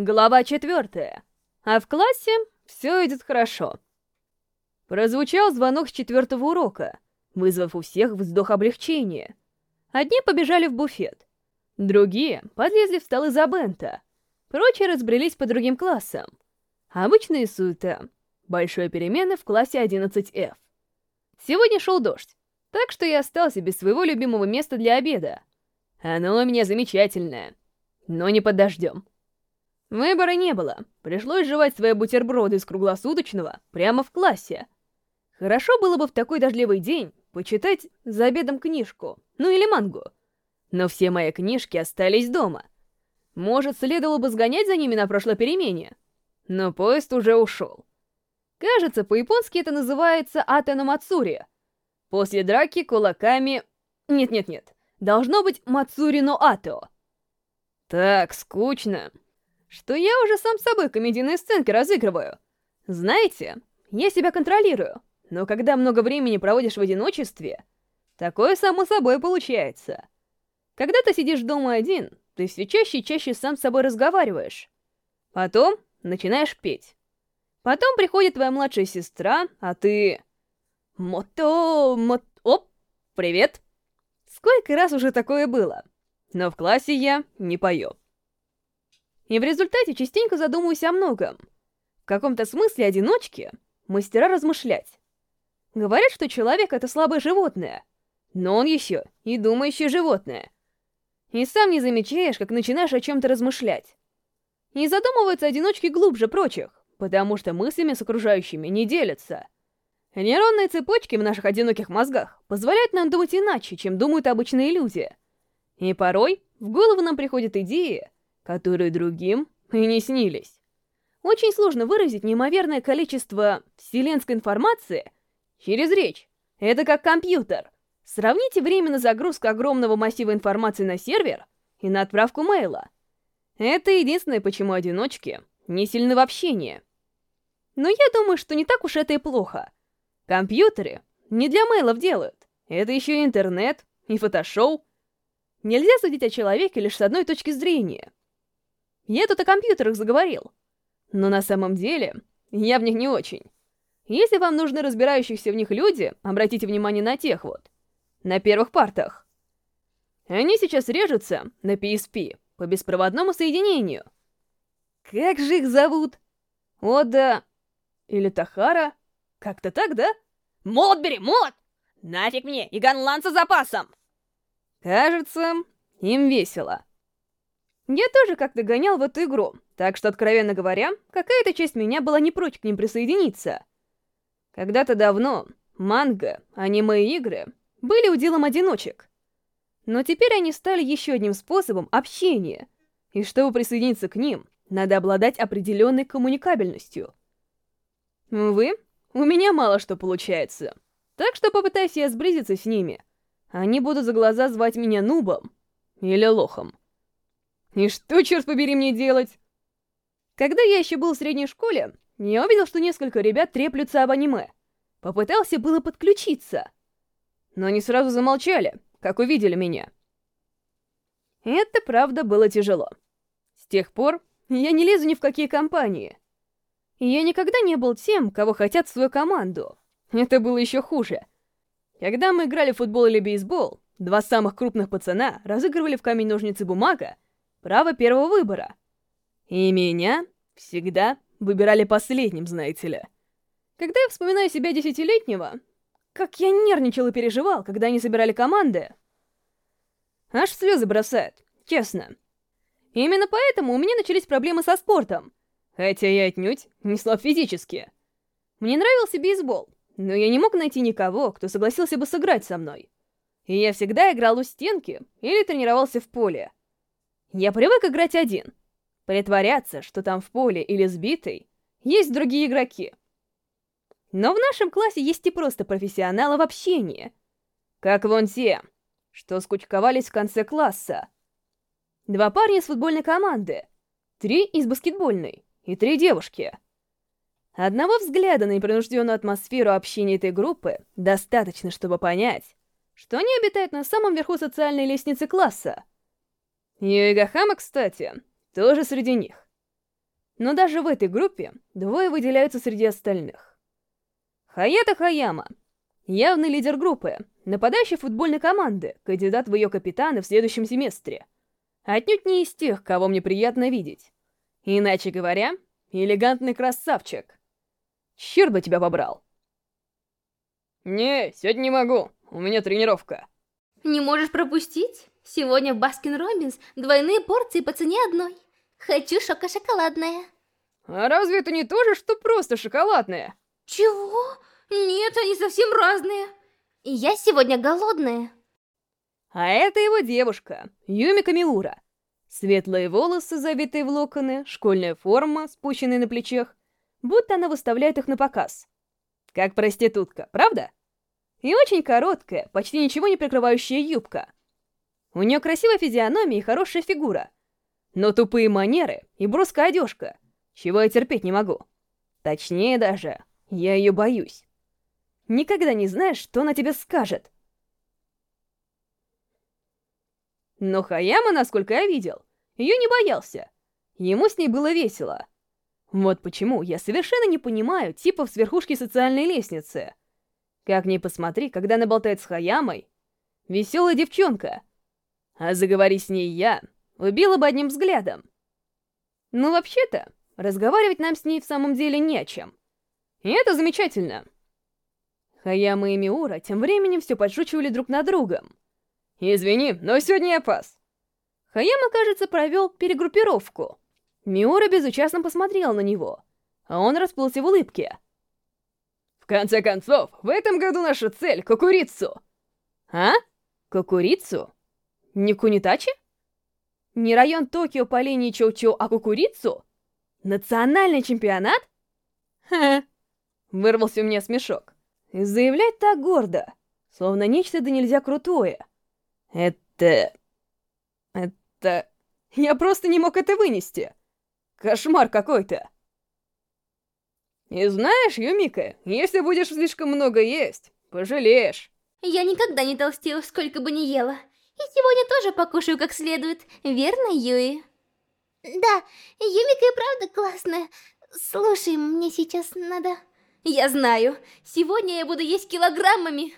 Глава четвертая. А в классе все идет хорошо. Прозвучал звонок с четвертого урока, вызвав у всех вздох облегчения. Одни побежали в буфет, другие подлезли в столы за бента, прочие разбрелись по другим классам. Обычная суета. Большой перемены в классе 11F. Сегодня шел дождь, так что я остался без своего любимого места для обеда. Оно у меня замечательное, но не под дождем. Выбора не было, пришлось жевать свои бутерброды из круглосуточного прямо в классе. Хорошо было бы в такой дождливый день почитать за обедом книжку, ну или мангу. Но все мои книжки остались дома. Может, следовало бы сгонять за ними на прошлой перемене. Но поезд уже ушел. Кажется, по-японски это называется Атена Мацури. После драки кулаками... Нет-нет-нет, должно быть Мацури но Ато. Так скучно, что я уже сам собой комедийные сценки разыгрываю. Знаете, я себя контролирую, но когда много времени проводишь в одиночестве, такое само собой получается. Когда ты сидишь дома один, ты все чаще и чаще сам с собой разговариваешь. Потом начинаешь петь. Потом приходит твоя младшая сестра, а ты... Мото... Мот... Оп! Привет! Сколько раз уже такое было? Но в классе я не пою. И в результате частенько задумываюсь о многом. В каком-то смысле одиночки — мастера размышлять. Говорят, что человек — это слабое животное, но он еще и думающее животное. И сам не замечаешь, как начинаешь о чем-то размышлять. И задумываются одиночки глубже прочих, потому что мыслями с окружающими не делятся. Нейронные цепочки в наших одиноких мозгах позволяют нам думать иначе, чем думают обычные люди. И порой в голову нам приходят идеи, которые другим и не снились. Очень сложно выразить неимоверное количество вселенской информации через речь. Это как компьютер. Сравните время на загрузку огромного массива информации на сервер и на отправку мейла. Это единственное, почему одиночки не сильны в общении. Но я думаю, что не так уж это и плохо. Компьютеры не для мейлов делают. Это еще и интернет, и фотошоу. Нельзя судить о человеке лишь с одной точки зрения. Я тут о компьютерах заговорил. Но на самом деле, я в них не очень. Если вам нужны разбирающиеся в них люди, обратите внимание на тех вот. На первых партах. Они сейчас режутся на PSP по беспроводному соединению. Как же их зовут? Ода... Или Тахара? Как-то так, да? Модбери, мод! Нафиг мне и ганланца запасом! Кажется, им весело. Я тоже как-то гонял в эту игру, так что, откровенно говоря, какая-то часть меня была не прочь к ним присоединиться. Когда-то давно манга, аниме и игры были уделом одиночек. Но теперь они стали еще одним способом общения, и чтобы присоединиться к ним, надо обладать определенной коммуникабельностью. Увы, у меня мало что получается, так что попытаюсь я сблизиться с ними. Они будут за глаза звать меня нубом или лохом. И что, черт побери, мне делать? Когда я еще был в средней школе, я увидел, что несколько ребят треплются об аниме. Попытался было подключиться. Но они сразу замолчали, как увидели меня. Это, правда, было тяжело. С тех пор я не лезу ни в какие компании. Я никогда не был тем, кого хотят в свою команду. Это было еще хуже. Когда мы играли в футбол или бейсбол, два самых крупных пацана разыгрывали в камень-ножницы-бумага право первого выбора. И меня всегда выбирали последним, знаете ли. Когда я вспоминаю себя десятилетнего, как я нервничал и переживал, когда они собирали команды, аж слезы бросают, честно. Именно поэтому у меня начались проблемы со спортом, хотя я отнюдь не слаб физически. Мне нравился бейсбол, но я не мог найти никого, кто согласился бы сыграть со мной. И я всегда играл у стенки или тренировался в поле. Я привык играть один. Притворяться, что там в поле или сбитый, есть другие игроки. Но в нашем классе есть и просто профессионалы в общении. Как вон те, что скучковались в конце класса. Два парня из футбольной команды, три из баскетбольной и три девушки. Одного взгляда на непринужденную атмосферу общения этой группы достаточно, чтобы понять, что они обитают на самом верху социальной лестницы класса — Юигахама, кстати, тоже среди них. Но даже в этой группе двое выделяются среди остальных. Хаята Хаяма, явный лидер группы, нападающий футбольной команды, кандидат в ее капитаны в следующем семестре. Отнюдь не из тех, кого мне приятно видеть. Иначе говоря, элегантный красавчик. Черт бы тебя побрал. Не, сегодня не могу, у меня тренировка. Не можешь пропустить? Сегодня в Баскин Робинс двойные порции по цене одной. Хочу шоко-шоколадное. А разве это не то же, что просто шоколадное? Чего? Нет, они совсем разные. И я сегодня голодная. А это его девушка, Юмика Миура. Светлые волосы, завитые в локоны, школьная форма, спущенная на плечах, будто она выставляет их на показ. Как проститутка, правда? И очень короткая, почти ничего не прикрывающая юбка. У нее красивая физиономия и хорошая фигура. Но тупые манеры и броская одежка, чего я терпеть не могу. Точнее даже, я ее боюсь. Никогда не знаешь, что она тебе скажет. Но Хаяма, насколько я видел, ее не боялся. Ему с ней было весело. Вот почему я совершенно не понимаю типов с верхушки социальной лестницы. Как ни посмотри, когда она болтает с Хаямой, веселая девчонка. А заговори с ней я, убила бы одним взглядом. Ну, вообще-то, разговаривать нам с ней в самом деле не о чем. И это замечательно. Хаяма и Миура тем временем все подшучивали друг над другом. «Извини, но сегодня я пас». Хаяма, кажется, провел перегруппировку. Миура безучастно посмотрел на него, а он расплылся в улыбке. «В конце концов, в этом году наша цель — кукурицу!» «А? Кукурицу? Не Кунитачи? Не район Токио по линии Чоу-Чоу, а кукурицу? Национальный чемпионат?» «Ха-ха!» — вырвался у меня смешок. Заявлять так гордо, словно нечто да нельзя крутое. Это... Это... Я просто не мог это вынести. Кошмар какой-то. И знаешь, Юмика, если будешь слишком много есть, пожалеешь. Я никогда не толстею, сколько бы ни ела. И сегодня тоже покушаю как следует, верно, Юи? Да, Юмика и правда классная. Слушай, мне сейчас надо... Я знаю, сегодня я буду есть килограммами.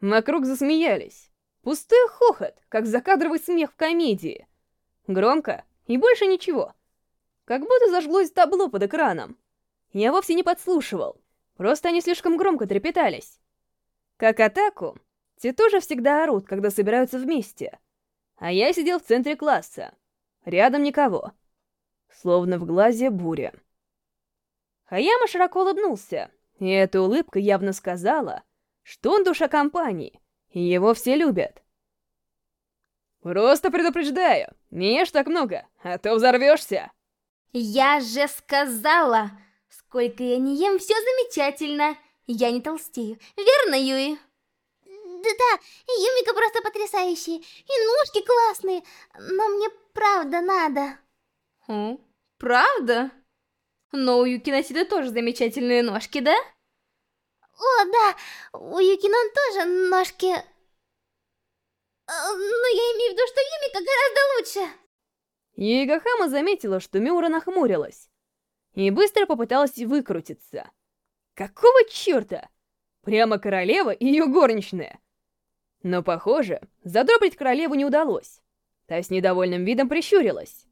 Вокруг засмеялись. Пустой хохот, как закадровый смех в комедии. Громко и больше ничего. Как будто зажглось табло под экраном. Я вовсе не подслушивал, просто они слишком громко трепетались. Как атаку, те тоже всегда орут, когда собираются вместе. А я сидел в центре класса. Рядом никого. Словно в глазе буря. Хаяма широко улыбнулся, и эта улыбка явно сказала, что он душа компании, и его все любят. «Просто предупреждаю, не ешь так много, а то взорвешься!» «Я же сказала! Сколько я не ем, все замечательно! Я не толстею, верно, Юи?» Да-да, Юмика просто потрясающие, и ножки классные, но мне правда надо. О, правда? Но у Юкиносида тоже замечательные ножки, да? О, да, у Юкинон тоже ножки... Э, но я имею в виду, что Юмика гораздо лучше. Юигахама заметила, что Миура нахмурилась, и быстро попыталась выкрутиться. Какого черта? Прямо королева и ее горничная. Но, похоже, задобрить королеву не удалось. Та с недовольным видом прищурилась.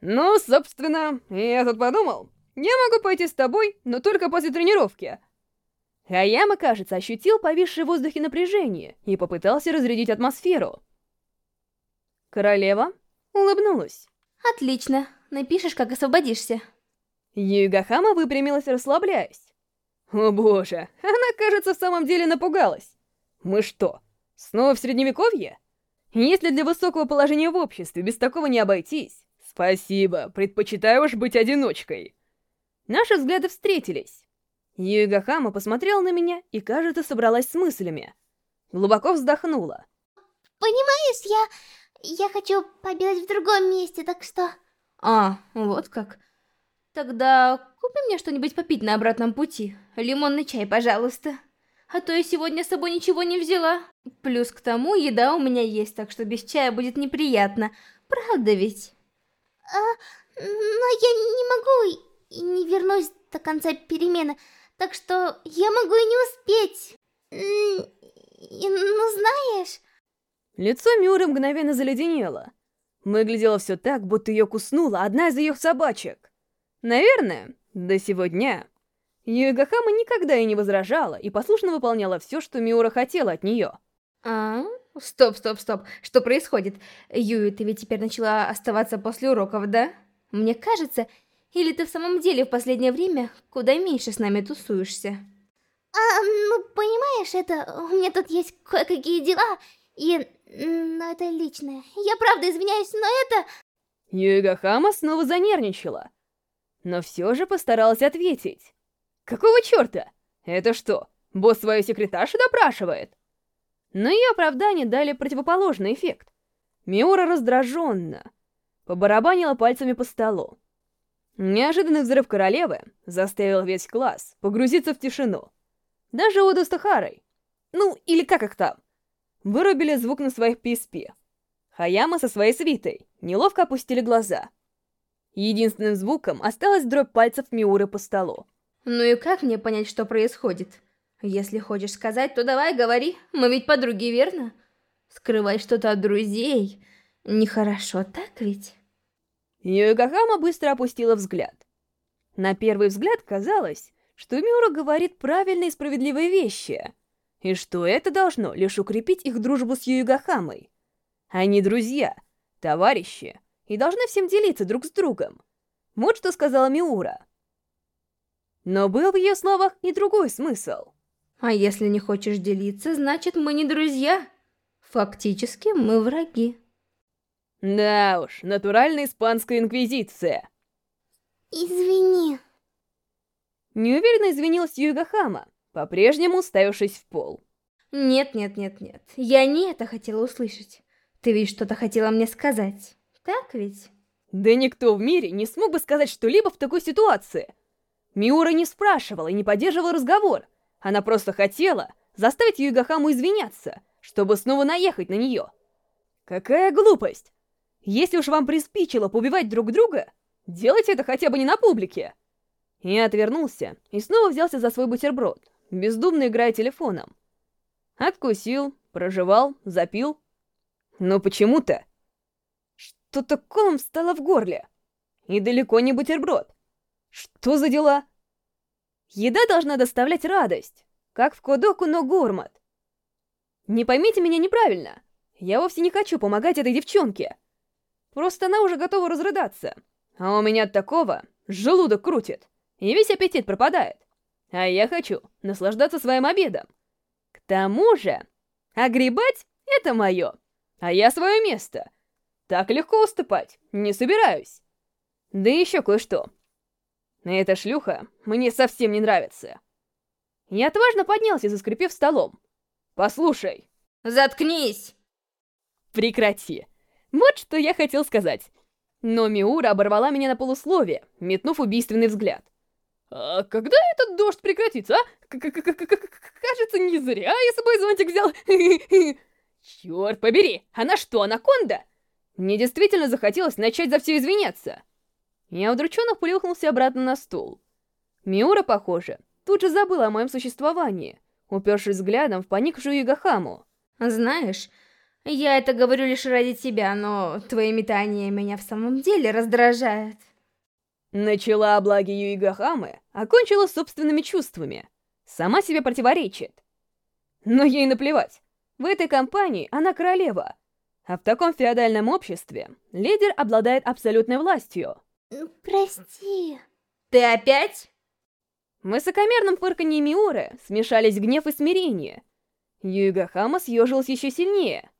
«Ну, собственно, я тут подумал. Я могу пойти с тобой, но только после тренировки». Хаяма, кажется, ощутил повисшее в воздухе напряжение и попытался разрядить атмосферу. Королева улыбнулась. «Отлично. Напишешь, как освободишься». Юигахама выпрямилась, расслабляясь. «О боже, она, кажется, в самом деле напугалась. Мы что, снова в средневековье? Если для высокого положения в обществе без такого не обойтись, «Спасибо, предпочитаю уж быть одиночкой». Наши взгляды встретились. Юигахама посмотрела на меня и, кажется, собралась с мыслями. Глубоко вздохнула. «Понимаешь, я... я хочу побегать в другом месте, так что...» «А, вот как. Тогда купи мне что-нибудь попить на обратном пути. Лимонный чай, пожалуйста. А то я сегодня с собой ничего не взяла. Плюс к тому, еда у меня есть, так что без чая будет неприятно. Правда ведь?» А, но я не могу и не вернусь до конца перемены, так что я могу и не успеть. И, ну, знаешь... Лицо Миуры мгновенно заледенело. Выглядело все так, будто ее куснула одна из ее собачек. Наверное, до сегодня Юигахама никогда и не возражала и послушно выполняла все, что Миура хотела от нее. А? Стоп, стоп, стоп. Что происходит? Юи, ты ведь теперь начала оставаться после уроков, да? Мне кажется, или ты в самом деле в последнее время куда меньше с нами тусуешься? А, ну, понимаешь, это... У меня тут есть кое-какие дела, и... Ну, это личное. Я правда извиняюсь, но это... Юигахама снова занервничала, но все же постаралась ответить. Какого черта? Это что, босс свою секретаршу допрашивает? Но ее оправдания дали противоположный эффект. Миура раздраженно побарабанила пальцами по столу. Неожиданный взрыв королевы заставил весь класс погрузиться в тишину. Даже Ода с ну или как их там, вырубили звук на своих PSP. Хаяма со своей свитой неловко опустили глаза. Единственным звуком осталась дробь пальцев Миуры по столу. Ну и как мне понять, что происходит? Если хочешь сказать, то давай говори, мы ведь подруги, верно? Скрывать что-то от друзей нехорошо, так ведь? Юигахама быстро опустила взгляд. На первый взгляд казалось, что Миура говорит правильные и справедливые вещи, и что это должно лишь укрепить их дружбу с Юигахамой. Они друзья, товарищи, и должны всем делиться друг с другом. Вот что сказала Миура. Но был в ее словах и другой смысл. А если не хочешь делиться, значит мы не друзья. Фактически мы враги. Да уж, натуральная испанская инквизиция. Извини. Неуверенно извинилась Югахама, по-прежнему уставившись в пол. Нет, нет, нет, нет. Я не это хотела услышать. Ты ведь что-то хотела мне сказать. Так ведь? Да никто в мире не смог бы сказать что-либо в такой ситуации. Миура не спрашивала и не поддерживала разговор. Она просто хотела заставить Югахаму извиняться, чтобы снова наехать на нее. Какая глупость! Если уж вам приспичило побивать друг друга, делайте это хотя бы не на публике. Я отвернулся и снова взялся за свой бутерброд, бездумно играя телефоном. Откусил, прожевал, запил. Но почему-то что-то колом встало в горле. И далеко не бутерброд. Что за дела? Еда должна доставлять радость, как в Кодоку, но Гурмат. Не поймите меня неправильно. Я вовсе не хочу помогать этой девчонке. Просто она уже готова разрыдаться. А у меня от такого желудок крутит, и весь аппетит пропадает. А я хочу наслаждаться своим обедом. К тому же, огребать — это мое, а я свое место. Так легко уступать не собираюсь. Да еще кое-что. Эта шлюха мне совсем не нравится. Я отважно поднялся, заскрипев столом. «Послушай!» «Заткнись!» «Прекрати!» Вот что я хотел сказать. Но Миура оборвала меня на полусловие, метнув убийственный взгляд. «А когда этот дождь прекратится, а? Кажется, не зря я с собой зонтик взял. Черт побери, она что, анаконда? Мне действительно захотелось начать за все извиняться. Я удрученно плюхнулся обратно на стул. Миура, похоже, тут же забыла о моем существовании, упершись взглядом в поникшую Югахаму. «Знаешь, я это говорю лишь ради тебя, но твои метания меня в самом деле раздражают». Начала о благе Юигахамы, окончила собственными чувствами. Сама себе противоречит. Но ей наплевать. В этой компании она королева. А в таком феодальном обществе лидер обладает абсолютной властью. Прости. Ты опять? В высокомерном фырканье Миуры смешались гнев и смирение. Юигахама съежилась еще сильнее.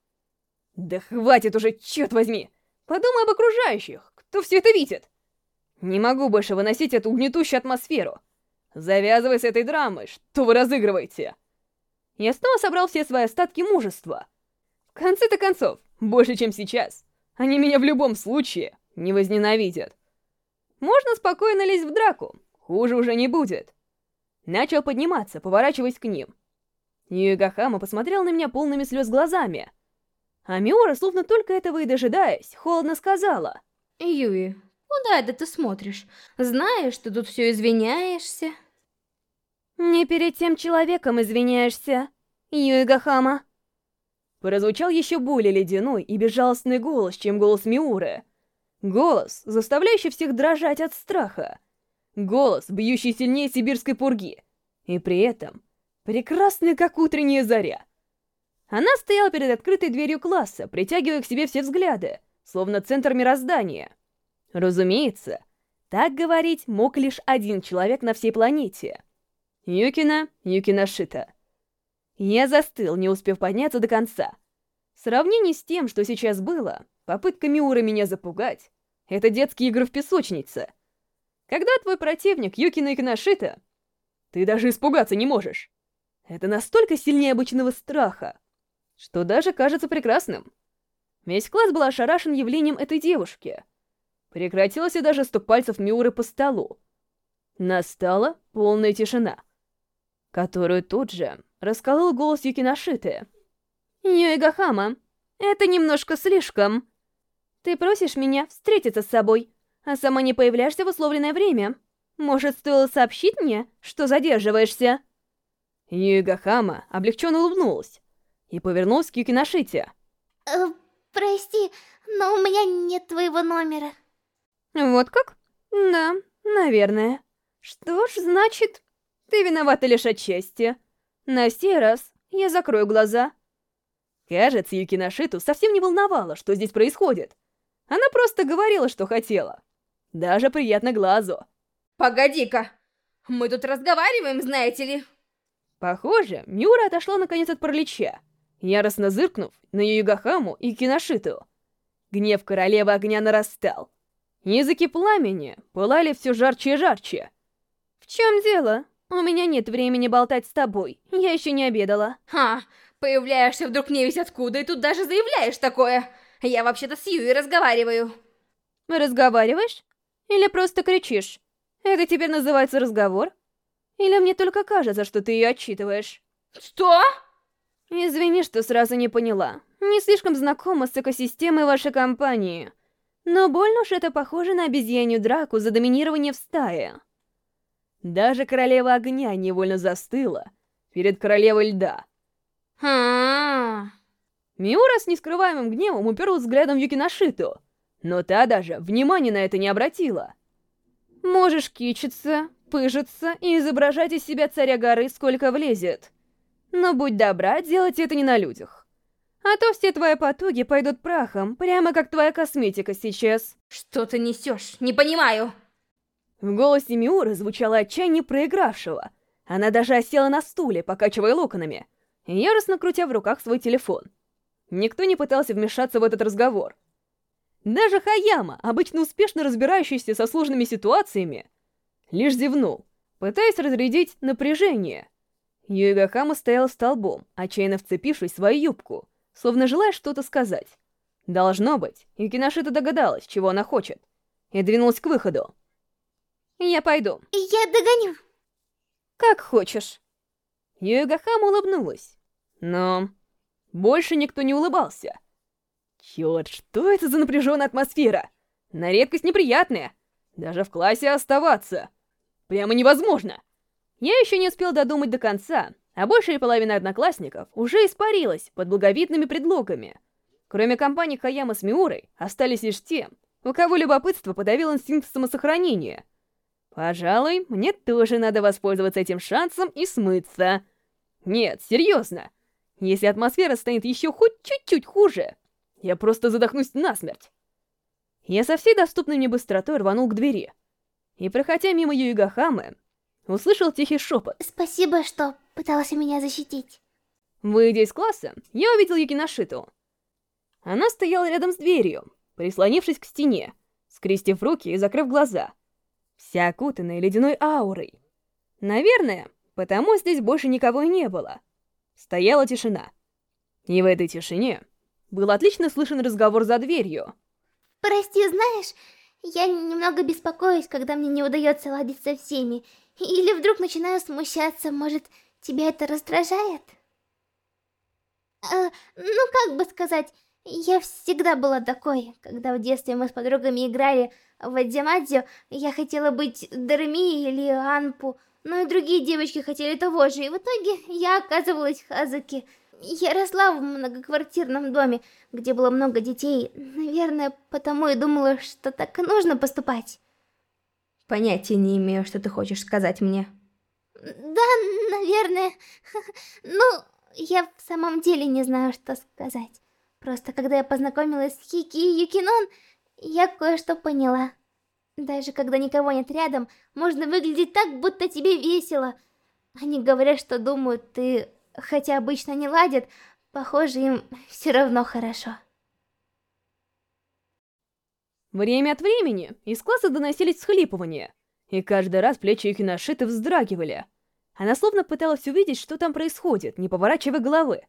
Да хватит уже, черт возьми! Подумай об окружающих, кто все это видит. Не могу больше выносить эту угнетущую атмосферу. Завязывай с этой драмой, что вы разыгрываете? Я снова собрал все свои остатки мужества. В конце-то концов, больше, чем сейчас, они меня в любом случае не возненавидят. Можно спокойно лезть в драку, хуже уже не будет. Начал подниматься, поворачиваясь к ним. Юигахама посмотрел на меня полными слез глазами. А Миора, словно только этого и дожидаясь, холодно сказала. Юи, Куда это ты смотришь? Знаешь, что тут все извиняешься. Не перед тем человеком извиняешься, Юигахама. Прозвучал еще более ледяной и безжалостный голос, чем голос Миуры. Голос, заставляющий всех дрожать от страха. Голос, бьющий сильнее сибирской пурги. И при этом прекрасный, как утренняя заря. Она стояла перед открытой дверью класса, притягивая к себе все взгляды, словно центр мироздания. Разумеется, так говорить мог лишь один человек на всей планете. Юкина Юкинашита. Я застыл, не успев подняться до конца. В сравнении с тем, что сейчас было, попытка Миуры меня запугать — это детские игры в песочнице. Когда твой противник Юкина Юкинашита, ты даже испугаться не можешь. Это настолько сильнее обычного страха, что даже кажется прекрасным. Весь класс был ошарашен явлением этой девушки. Прекратился даже стук пальцев Миуры по столу. Настала полная тишина, которую тут же расколол голос Юкиношиты. «Юэгахама, это немножко слишком. Ты просишь меня встретиться с собой, а сама не появляешься в условленное время. Может, стоило сообщить мне, что задерживаешься?» Юэгахама облегченно улыбнулась и повернулась к Юкиношите. Э, прости, но у меня нет твоего номера. Вот как? Да, наверное. Что ж, значит, ты виновата лишь отчасти. На сей раз я закрою глаза. Кажется, Юкиношиту совсем не волновало, что здесь происходит. Она просто говорила, что хотела. Даже приятно глазу. Погоди-ка, мы тут разговариваем, знаете ли? Похоже, Мюра отошла наконец от паралича яростно зыркнув на Югахаму и Киношиту. Гнев королевы огня нарастал. Языки пламени пылали все жарче и жарче. «В чем дело? У меня нет времени болтать с тобой. Я еще не обедала». «Ха, появляешься вдруг не весь откуда, и тут даже заявляешь такое. Я вообще-то с Юей разговариваю». «Разговариваешь? Или просто кричишь? Это теперь называется разговор? Или мне только кажется, что ты ее отчитываешь?» «Что?» Извини, что сразу не поняла. Не слишком знакома с экосистемой вашей компании. Но больно уж это похоже на обезьянью драку за доминирование в стае. Даже королева огня невольно застыла перед королевой льда. А. Миура с нескрываемым гневом уперлась взглядом в Юкиношиту, но та даже внимания на это не обратила. Можешь кичиться, пыжиться и изображать из себя царя горы сколько влезет. Но будь добра, делать это не на людях. А то все твои потуги пойдут прахом, прямо как твоя косметика сейчас. Что ты несешь? Не понимаю. В голосе Миуры звучало отчаяние проигравшего. Она даже осела на стуле, покачивая локонами, яростно крутя в руках свой телефон. Никто не пытался вмешаться в этот разговор. Даже Хаяма, обычно успешно разбирающийся со сложными ситуациями, лишь зевнул, пытаясь разрядить напряжение — Юигахама стоял столбом, отчаянно вцепившись в свою юбку, словно желая что-то сказать. Должно быть, Юкиношита догадалась, чего она хочет, и двинулась к выходу. «Я пойду». «Я догоню». «Как хочешь». Юигахама улыбнулась, но больше никто не улыбался. Чёрт, что это за напряженная атмосфера? На редкость неприятная. Даже в классе оставаться. Прямо невозможно. Я еще не успел додумать до конца, а большая половина одноклассников уже испарилась под благовидными предлогами. Кроме компании Хаяма с Миурой, остались лишь те, у кого любопытство подавил инстинкт самосохранения. Пожалуй, мне тоже надо воспользоваться этим шансом и смыться. Нет, серьезно. Если атмосфера станет еще хоть чуть-чуть хуже, я просто задохнусь насмерть. Я со всей доступной мне быстротой рванул к двери. И проходя мимо Юигахамы, услышал тихий шепот. Спасибо, что пытался меня защитить. Выйдя из класса, я увидел Юкиношиту. Она стояла рядом с дверью, прислонившись к стене, скрестив руки и закрыв глаза, вся окутанная ледяной аурой. Наверное, потому здесь больше никого и не было. Стояла тишина. И в этой тишине был отлично слышен разговор за дверью. Прости, знаешь, я немного беспокоюсь, когда мне не удается ладить со всеми, или вдруг начинаю смущаться, может, тебя это раздражает? Э, ну, как бы сказать, Я всегда была такой. Когда в детстве мы с подругами играли в Адзимадзю, я хотела быть Дарми или Анпу, но и другие девочки хотели того же, и в итоге я оказывалась Хазаки. Я росла в многоквартирном доме, где было много детей, наверное, потому и думала, что так и нужно поступать. Понятия не имею, что ты хочешь сказать мне. Да, наверное. Ну, я в самом деле не знаю, что сказать. Просто когда я познакомилась с Хики и Юкинон, я кое-что поняла. Даже когда никого нет рядом, можно выглядеть так, будто тебе весело. Они говорят, что думают, ты, хотя обычно не ладят, похоже, им все равно хорошо. Время от времени из класса доносились схлипывания, и каждый раз плечи Юкиношиты вздрагивали. Она словно пыталась увидеть, что там происходит, не поворачивая головы.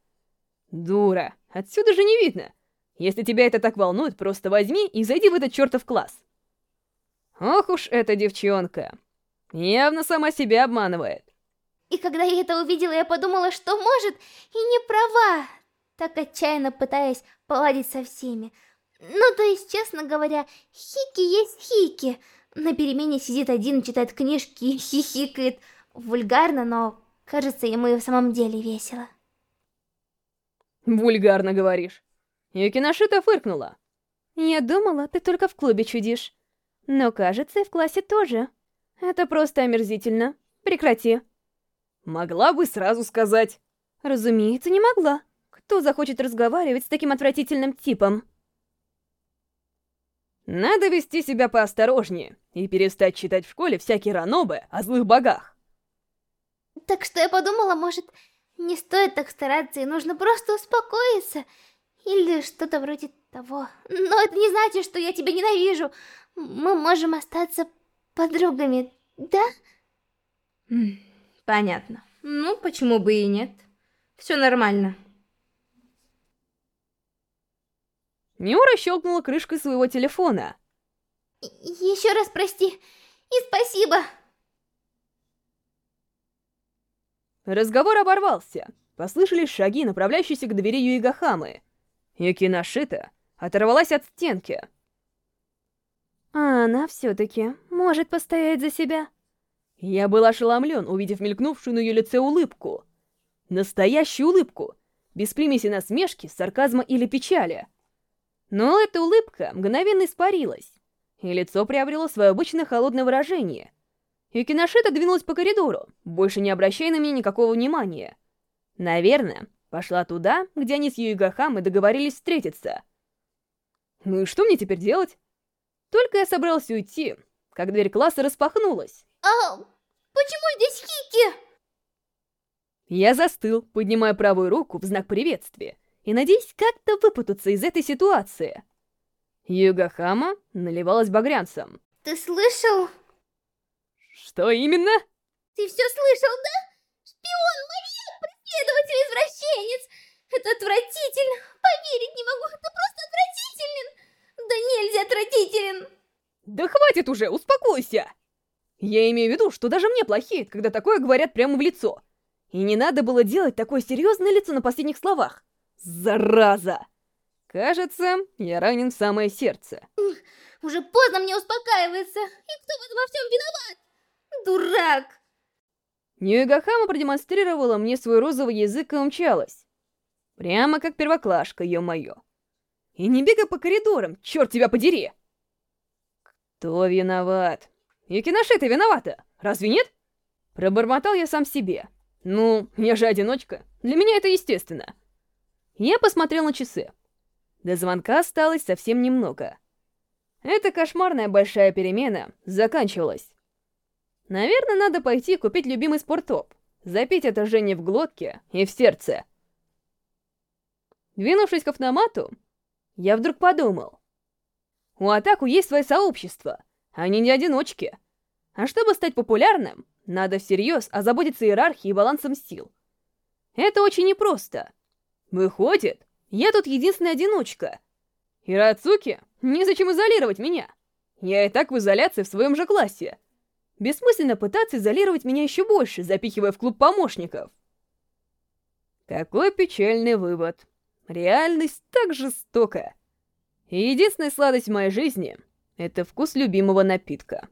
«Дура, отсюда же не видно. Если тебя это так волнует, просто возьми и зайди в этот чертов класс». Ох уж эта девчонка. Явно сама себя обманывает. И когда я это увидела, я подумала, что может и не права, так отчаянно пытаясь поладить со всеми. Ну, то есть, честно говоря, Хики есть Хики. На перемене сидит один, читает книжки и хихикает. Вульгарно, но кажется ему и в самом деле весело. Вульгарно говоришь. Юкиношита фыркнула. Я думала, ты только в клубе чудишь. Но кажется, и в классе тоже. Это просто омерзительно. Прекрати. Могла бы сразу сказать. Разумеется, не могла. Кто захочет разговаривать с таким отвратительным типом? Надо вести себя поосторожнее и перестать читать в школе всякие ранобы о злых богах. Так что я подумала, может, не стоит так стараться и нужно просто успокоиться. Или что-то вроде того. Но это не значит, что я тебя ненавижу. Мы можем остаться подругами, да? Понятно. Ну, почему бы и нет. Все нормально. Миура щелкнула крышкой своего телефона. Еще раз прости и спасибо. Разговор оборвался. Послышались шаги, направляющиеся к двери Юигахамы. Юкиношита оторвалась от стенки. А она все-таки может постоять за себя. Я был ошеломлен, увидев мелькнувшую на ее лице улыбку. Настоящую улыбку, без примеси насмешки, сарказма или печали. Но эта улыбка мгновенно испарилась, и лицо приобрело свое обычное холодное выражение. Юкиношита двинулась по коридору, больше не обращая на меня никакого внимания. Наверное, пошла туда, где они с Юигахамой договорились встретиться. Ну и что мне теперь делать? Только я собрался уйти, как дверь класса распахнулась. А почему здесь Хики? Я застыл, поднимая правую руку в знак приветствия, и надеясь как-то выпутаться из этой ситуации. Югахама наливалась багрянцем. Ты слышал? Что именно? Ты все слышал, да? Шпион, маньяк, преследователь, извращенец. Это отвратительно. Поверить не могу, это просто отвратителен. Да нельзя отвратителен. Да хватит уже, успокойся. Я имею в виду, что даже мне плохеет, когда такое говорят прямо в лицо. И не надо было делать такое серьезное лицо на последних словах. Зараза! Кажется, я ранен в самое сердце. Уже поздно мне успокаиваться. И кто в этом во всем виноват? Дурак! Ньюигахама продемонстрировала мне свой розовый язык и умчалась. Прямо как первоклашка, ё-моё. И не бегай по коридорам, черт тебя подери! Кто виноват? Юкиноши, ты виновата, разве нет? Пробормотал я сам себе. Ну, я же одиночка, для меня это естественно. Я посмотрел на часы. До звонка осталось совсем немного. Эта кошмарная большая перемена заканчивалась. Наверное, надо пойти купить любимый спорттоп, запить отражение в глотке и в сердце. Двинувшись к автомату, я вдруг подумал. У Атаку есть свое сообщество, они не одиночки. А чтобы стать популярным, надо всерьез озаботиться иерархией и балансом сил. Это очень непросто. Выходит, я тут единственная одиночка. И Рацуки, незачем изолировать меня. Я и так в изоляции в своем же классе. Бессмысленно пытаться изолировать меня еще больше, запихивая в клуб помощников. Какой печальный вывод. Реальность так жестока. Единственная сладость в моей жизни — это вкус любимого напитка.